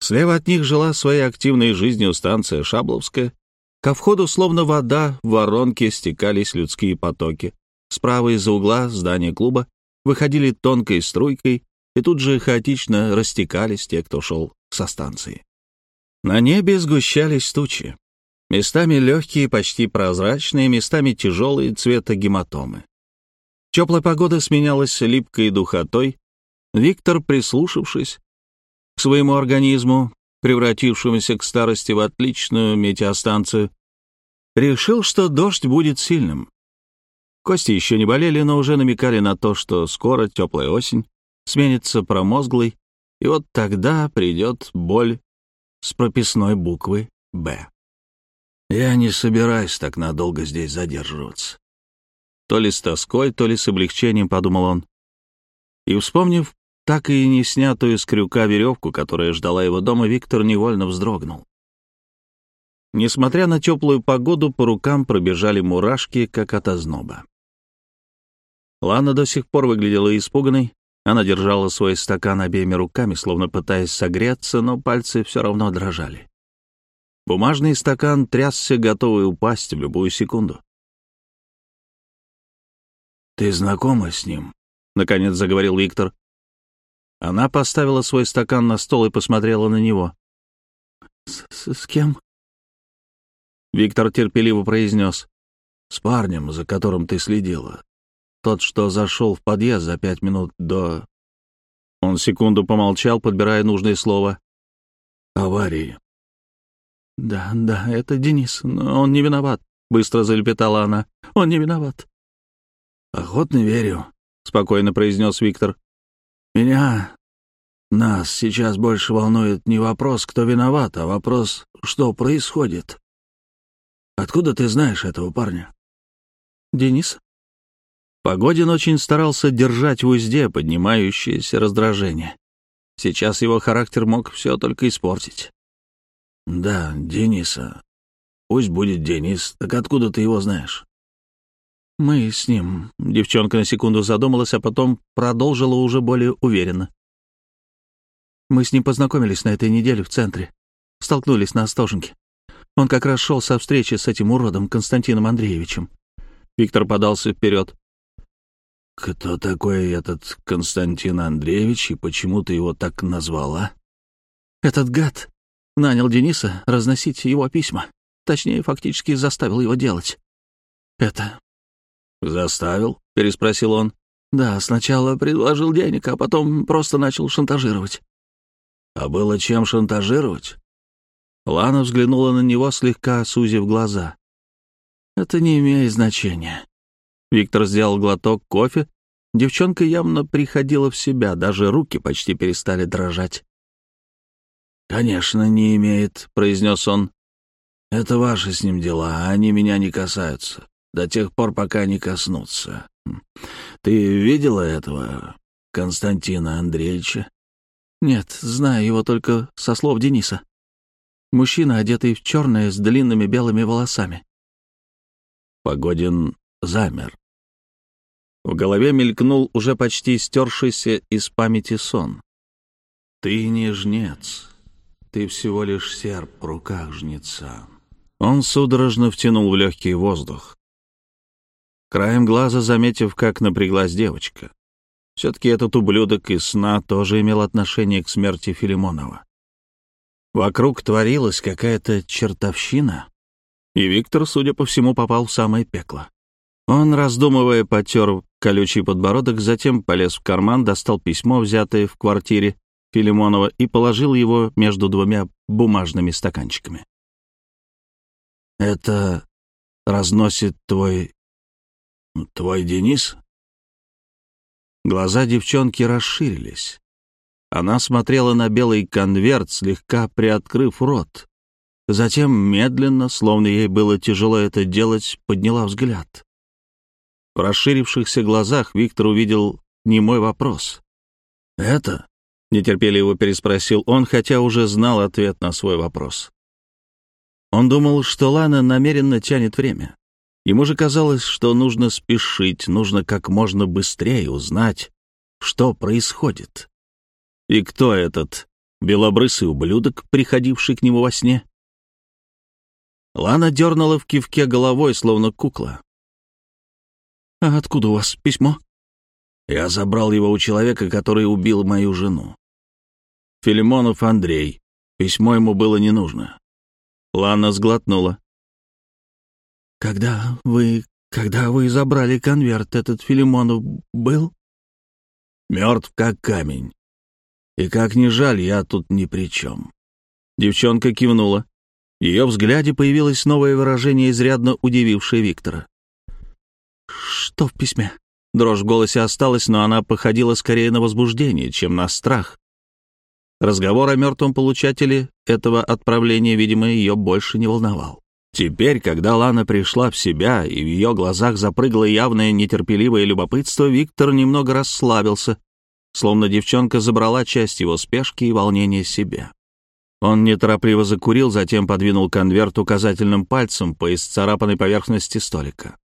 Слева от них жила своей активной жизнью станция Шабловская. Ко входу, словно вода, в воронке стекались людские потоки. Справа из-за угла здания клуба выходили тонкой струйкой, и тут же хаотично растекались те, кто шел со станции. На небе сгущались тучи. Местами легкие, почти прозрачные, местами тяжелые цвета гематомы. Теплая погода сменялась липкой духотой. Виктор, прислушавшись к своему организму, превратившемуся к старости в отличную метеостанцию, решил, что дождь будет сильным. Кости еще не болели, но уже намекали на то, что скоро теплая осень сменится промозглой, и вот тогда придет боль с прописной буквы «Б». Я не собираюсь так надолго здесь задерживаться. То ли с тоской, то ли с облегчением, подумал он. И, вспомнив так и не снятую с крюка веревку, которая ждала его дома, Виктор невольно вздрогнул. Несмотря на теплую погоду, по рукам пробежали мурашки, как от озноба. Лана до сих пор выглядела испуганной. Она держала свой стакан обеими руками, словно пытаясь согреться, но пальцы все равно дрожали. Бумажный стакан трясся, готовый упасть в любую секунду. «Ты знакома с ним?» — наконец заговорил Виктор. Она поставила свой стакан на стол и посмотрела на него. «С, -с, -с кем?» Виктор терпеливо произнес. «С парнем, за которым ты следила. Тот, что зашел в подъезд за пять минут до...» Он секунду помолчал, подбирая нужное слово. «Аварии. «Да, да, это Денис, но он не виноват», — быстро залепетала она. «Он не виноват». «Охотно верю», — спокойно произнес Виктор. «Меня, нас сейчас больше волнует не вопрос, кто виноват, а вопрос, что происходит. Откуда ты знаешь этого парня?» «Денис». Погодин очень старался держать в узде поднимающееся раздражение. Сейчас его характер мог все только испортить. «Да, Дениса. Пусть будет Денис. Так откуда ты его знаешь?» «Мы с ним...» — девчонка на секунду задумалась, а потом продолжила уже более уверенно. «Мы с ним познакомились на этой неделе в центре. Столкнулись на Остоженке. Он как раз шел со встречи с этим уродом Константином Андреевичем». Виктор подался вперед. «Кто такой этот Константин Андреевич и почему ты его так назвала?» «Этот гад Нанял Дениса разносить его письма. Точнее, фактически заставил его делать. Это... Заставил? — переспросил он. «Да, сначала предложил денег, а потом просто начал шантажировать». «А было чем шантажировать?» Лана взглянула на него, слегка сузив глаза. «Это не имеет значения». Виктор сделал глоток кофе. Девчонка явно приходила в себя, даже руки почти перестали дрожать. «Конечно, не имеет», — произнес он. «Это ваши с ним дела, а они меня не касаются. До тех пор, пока не коснутся. Ты видела этого Константина Андреевича?» «Нет, знаю его только со слов Дениса. Мужчина, одетый в черное, с длинными белыми волосами». Погодин замер. В голове мелькнул уже почти стершийся из памяти сон. «Ты не жнец. Ты всего лишь серп в руках жнеца». Он судорожно втянул в легкий воздух. Краем глаза заметив, как напряглась девочка. Все-таки этот ублюдок из сна тоже имел отношение к смерти Филимонова. Вокруг творилась какая-то чертовщина, и Виктор, судя по всему, попал в самое пекло. Он, раздумывая, потер колючий подбородок, затем полез в карман, достал письмо, взятое в квартире Филимонова, и положил его между двумя бумажными стаканчиками. «Это разносит твой... твой Денис?» Глаза девчонки расширились. Она смотрела на белый конверт, слегка приоткрыв рот. Затем медленно, словно ей было тяжело это делать, подняла взгляд. В расширившихся глазах Виктор увидел немой вопрос. «Это?» — нетерпеливо переспросил он, хотя уже знал ответ на свой вопрос. Он думал, что Лана намеренно тянет время. Ему же казалось, что нужно спешить, нужно как можно быстрее узнать, что происходит. И кто этот белобрысый ублюдок, приходивший к нему во сне? Лана дернула в кивке головой, словно кукла. «А откуда у вас письмо?» «Я забрал его у человека, который убил мою жену. Филимонов Андрей. Письмо ему было не нужно». Лана сглотнула. «Когда вы... когда вы забрали конверт, этот Филимонов был?» «Мертв как камень. И как ни жаль, я тут ни при чем». Девчонка кивнула. В ее взгляде появилось новое выражение, изрядно удивившее Виктора. «Что в письме?» Дрожь в голосе осталась, но она походила скорее на возбуждение, чем на страх. Разговор о мертвом получателе этого отправления, видимо, ее больше не волновал. Теперь, когда Лана пришла в себя, и в ее глазах запрыгало явное нетерпеливое любопытство, Виктор немного расслабился, словно девчонка забрала часть его спешки и волнения себе. Он неторопливо закурил, затем подвинул конверт указательным пальцем по исцарапанной поверхности столика.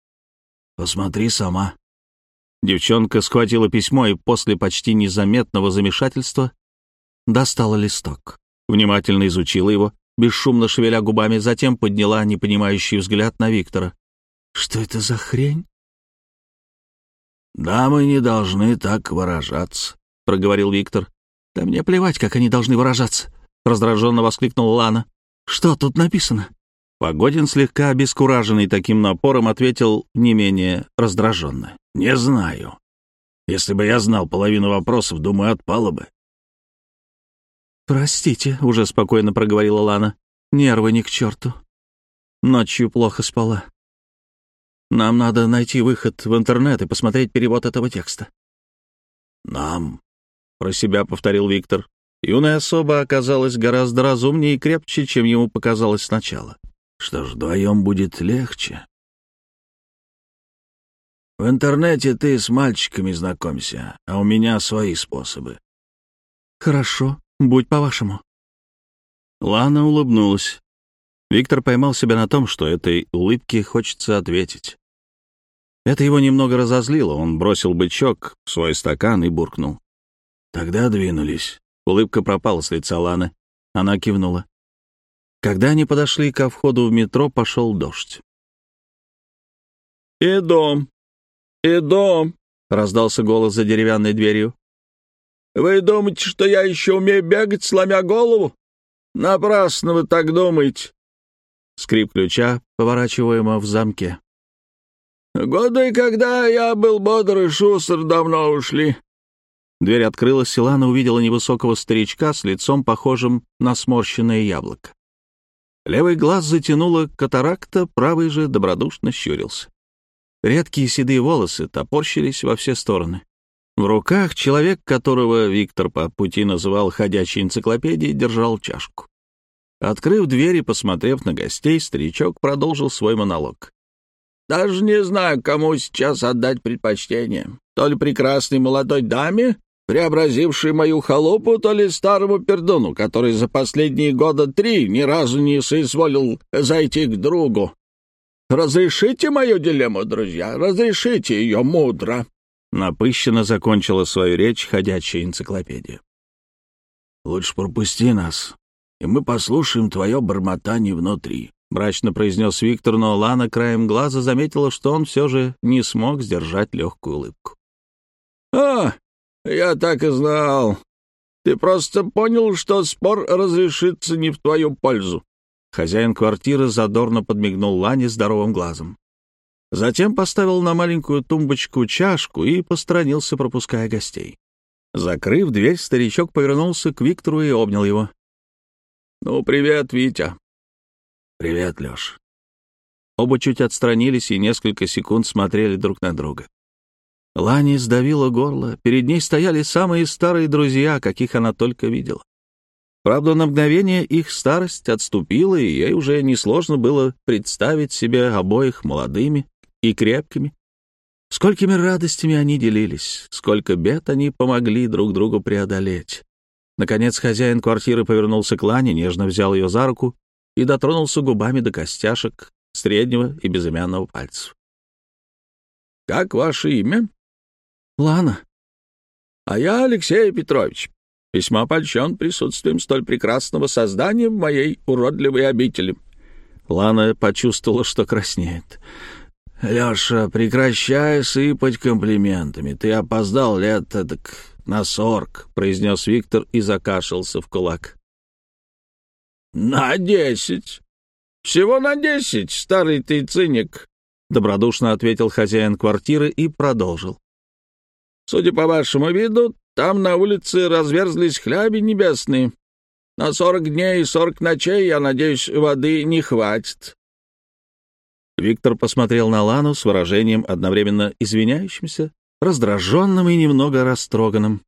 «Посмотри сама». Девчонка схватила письмо и после почти незаметного замешательства достала листок. Внимательно изучила его, бесшумно шевеля губами, затем подняла непонимающий взгляд на Виктора. «Что это за хрень?» «Дамы не должны так выражаться», — проговорил Виктор. «Да мне плевать, как они должны выражаться раздраженно воскликнула Лана. «Что тут написано?» Погодин, слегка обескураженный таким напором, ответил не менее раздраженно. «Не знаю. Если бы я знал половину вопросов, думаю, отпало бы». «Простите», — уже спокойно проговорила Лана. «Нервы ни к черту. Ночью плохо спала. Нам надо найти выход в интернет и посмотреть перевод этого текста». «Нам», — про себя повторил Виктор. Юная особа оказалась гораздо разумнее и крепче, чем ему показалось сначала. Что ж, вдвоем будет легче. В интернете ты с мальчиками знакомься, а у меня свои способы. Хорошо, будь по-вашему. Лана улыбнулась. Виктор поймал себя на том, что этой улыбке хочется ответить. Это его немного разозлило, он бросил бычок в свой стакан и буркнул. «Тогда двинулись». Улыбка пропала с лица Ланы. Она кивнула. Когда они подошли ко входу в метро, пошел дождь. «И дом! И дом!» — раздался голос за деревянной дверью. «Вы думаете, что я еще умею бегать, сломя голову? Напрасно вы так думаете!» Скрип ключа, поворачиваемого в замке. Годы, когда я был бодр и шустр, давно ушли». Дверь открылась, и Лана увидела невысокого старичка с лицом, похожим на сморщенное яблоко. Левый глаз затянуло катаракта, правый же добродушно щурился. Редкие седые волосы топорщились во все стороны. В руках человек, которого Виктор по пути называл «ходячей энциклопедией», держал чашку. Открыв дверь и посмотрев на гостей, старичок продолжил свой монолог. «Даже не знаю, кому сейчас отдать предпочтение. То ли прекрасной молодой даме, преобразившей мою холопу, то ли старому пердуну, который за последние года три ни разу не соизволил зайти к другу. Разрешите мою дилемму, друзья, разрешите ее мудро». Напыщенно закончила свою речь ходячая энциклопедия. «Лучше пропусти нас, и мы послушаем твое бормотание внутри», — мрачно произнес Виктор, но Лана краем глаза заметила, что он все же не смог сдержать легкую улыбку. «А, я так и знал. Ты просто понял, что спор разрешится не в твою пользу». Хозяин квартиры задорно подмигнул Лане здоровым глазом. Затем поставил на маленькую тумбочку чашку и посторонился, пропуская гостей. Закрыв дверь, старичок повернулся к Виктору и обнял его. «Ну, привет, Витя». «Привет, Лёш». Оба чуть отстранились и несколько секунд смотрели друг на друга. Лани сдавила горло. Перед ней стояли самые старые друзья, каких она только видела. Правда, на мгновение их старость отступила, и ей уже несложно было представить себе обоих молодыми, и крепкими. Сколькими радостями они делились, сколько бед они помогли друг другу преодолеть. Наконец хозяин квартиры повернулся к Лане, нежно взял ее за руку и дотронулся губами до костяшек среднего и безымянного пальцев. «Как ваше имя?» «Лана». «А я Алексей Петрович. Весьма польщен присутствием столь прекрасного создания в моей уродливой обители». Лана почувствовала, что краснеет. «Леша, прекращай сыпать комплиментами. Ты опоздал лет так на сорок», — произнес Виктор и закашлялся в кулак. «На десять. Всего на десять, старый ты циник», — добродушно ответил хозяин квартиры и продолжил. «Судя по вашему виду, там на улице разверзлись хляби небесные. На сорок дней и сорок ночей, я надеюсь, воды не хватит. Виктор посмотрел на Лану с выражением одновременно извиняющимся, раздраженным и немного растроганным,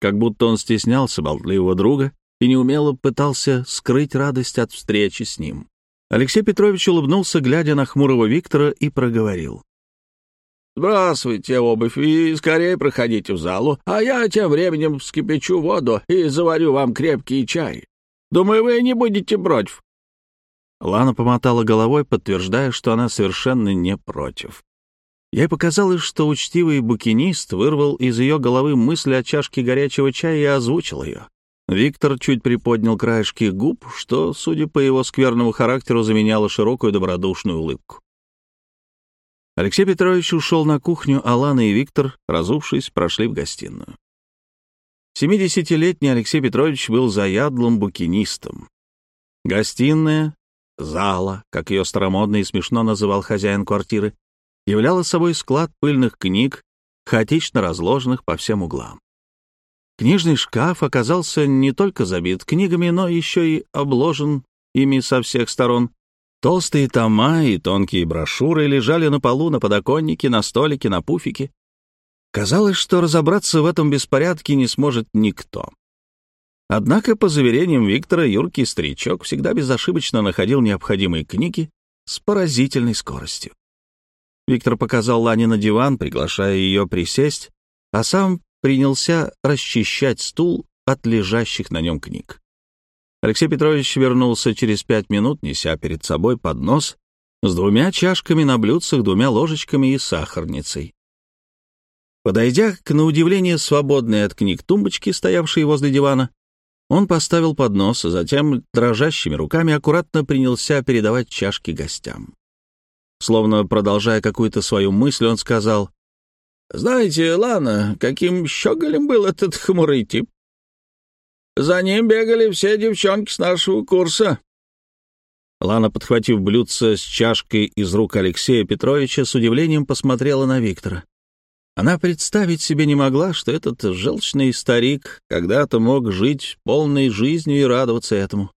как будто он стеснялся болтливого друга и неумело пытался скрыть радость от встречи с ним. Алексей Петрович улыбнулся, глядя на хмурого Виктора, и проговорил. «Сбрасывайте обувь и скорее проходите в залу, а я тем временем вскипячу воду и заварю вам крепкий чай. Думаю, вы не будете против». Лана помотала головой, подтверждая, что она совершенно не против. Ей показалось, что учтивый букинист вырвал из ее головы мысль о чашке горячего чая и озвучил ее. Виктор чуть приподнял краешки губ, что, судя по его скверному характеру, заменяло широкую добродушную улыбку. Алексей Петрович ушел на кухню, а Лана и Виктор, разувшись, прошли в гостиную. Семидесятилетний Алексей Петрович был заядлым букинистом. Гостиная Зала, как ее старомодно и смешно называл хозяин квартиры, являла собой склад пыльных книг, хаотично разложенных по всем углам. Книжный шкаф оказался не только забит книгами, но еще и обложен ими со всех сторон. Толстые тома и тонкие брошюры лежали на полу, на подоконнике, на столике, на пуфике. Казалось, что разобраться в этом беспорядке не сможет никто. Однако, по заверениям Виктора, юркий старичок всегда безошибочно находил необходимые книги с поразительной скоростью. Виктор показал Лане на диван, приглашая ее присесть, а сам принялся расчищать стул от лежащих на нем книг. Алексей Петрович вернулся через пять минут, неся перед собой поднос с двумя чашками на блюдцах, двумя ложечками и сахарницей. Подойдя к, на удивление, свободной от книг тумбочке, стоявшей возле дивана, он поставил поднос, а затем дрожащими руками аккуратно принялся передавать чашки гостям. Словно продолжая какую-то свою мысль, он сказал, «Знаете, Лана, каким щеголем был этот хмурый тип? За ним бегали все девчонки с нашего курса. Лана, подхватив блюдце с чашкой из рук Алексея Петровича, с удивлением посмотрела на Виктора. Она представить себе не могла, что этот желчный старик когда-то мог жить полной жизнью и радоваться этому.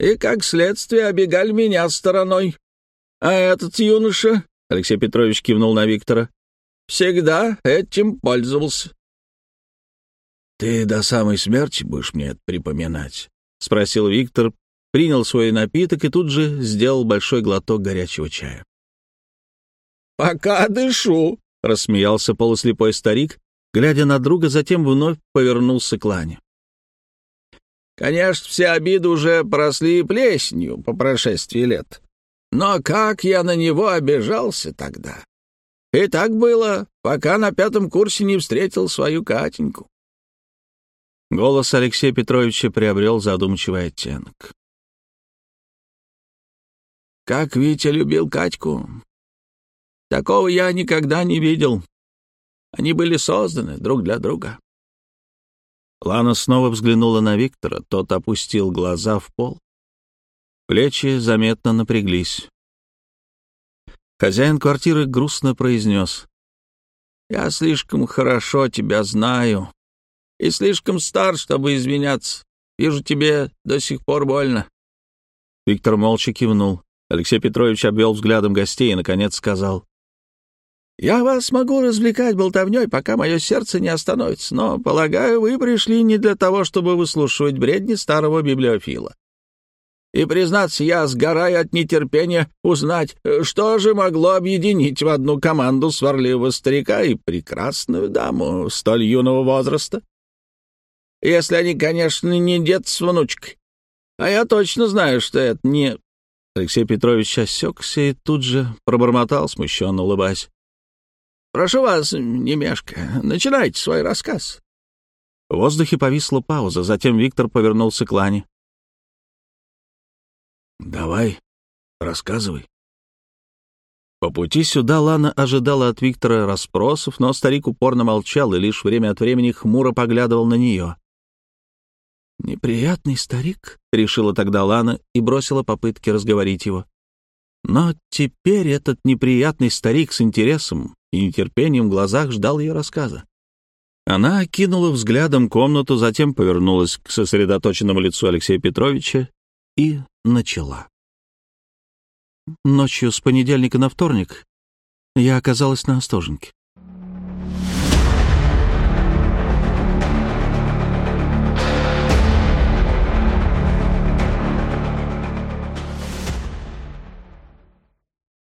«И, как следствие, обегали меня стороной. А этот юноша, — Алексей Петрович кивнул на Виктора, — всегда этим пользовался». «Ты до самой смерти будешь мне это припоминать?» — спросил Виктор, принял свой напиток и тут же сделал большой глоток горячего чая. «Пока дышу», — рассмеялся полуслепой старик, глядя на друга, затем вновь повернулся к Лане. «Конечно, все обиды уже поросли плесенью по прошествии лет. Но как я на него обижался тогда! И так было, пока на пятом курсе не встретил свою Катеньку». Голос Алексея Петровича приобрел задумчивый оттенок. Как Витя любил Катьку. Такого я никогда не видел. Они были созданы друг для друга. Лана снова взглянула на Виктора, тот опустил глаза в пол. Плечи заметно напряглись. Хозяин квартиры грустно произнес. «Я слишком хорошо тебя знаю и слишком стар, чтобы извиняться. Вижу, тебе до сих пор больно». Виктор молча кивнул. Алексей Петрович обвел взглядом гостей и, наконец, сказал. «Я вас могу развлекать болтовней, пока мое сердце не остановится, но, полагаю, вы пришли не для того, чтобы выслушивать бредни старого библиофила. И, признаться, я сгораю от нетерпения узнать, что же могло объединить в одну команду сварливого старика и прекрасную даму столь юного возраста. Если они, конечно, не дед с внучкой. А я точно знаю, что это не Алексей Петрович осекся и тут же пробормотал, смущенно улыбаясь. «Прошу вас, не мешка, начинайте свой рассказ». В воздухе повисла пауза, затем Виктор повернулся к Лане. «Давай, рассказывай». По пути сюда Лана ожидала от Виктора расспросов, но старик упорно молчал и лишь время от времени хмуро поглядывал на нее. «Неприятный старик», — решила тогда Лана и бросила попытки разговорить его. Но теперь этот неприятный старик с интересом и нетерпением в глазах ждал ее рассказа. Она окинула взглядом комнату, затем повернулась к сосредоточенному лицу Алексея Петровича и начала. Ночью с понедельника на вторник я оказалась на Остоженке.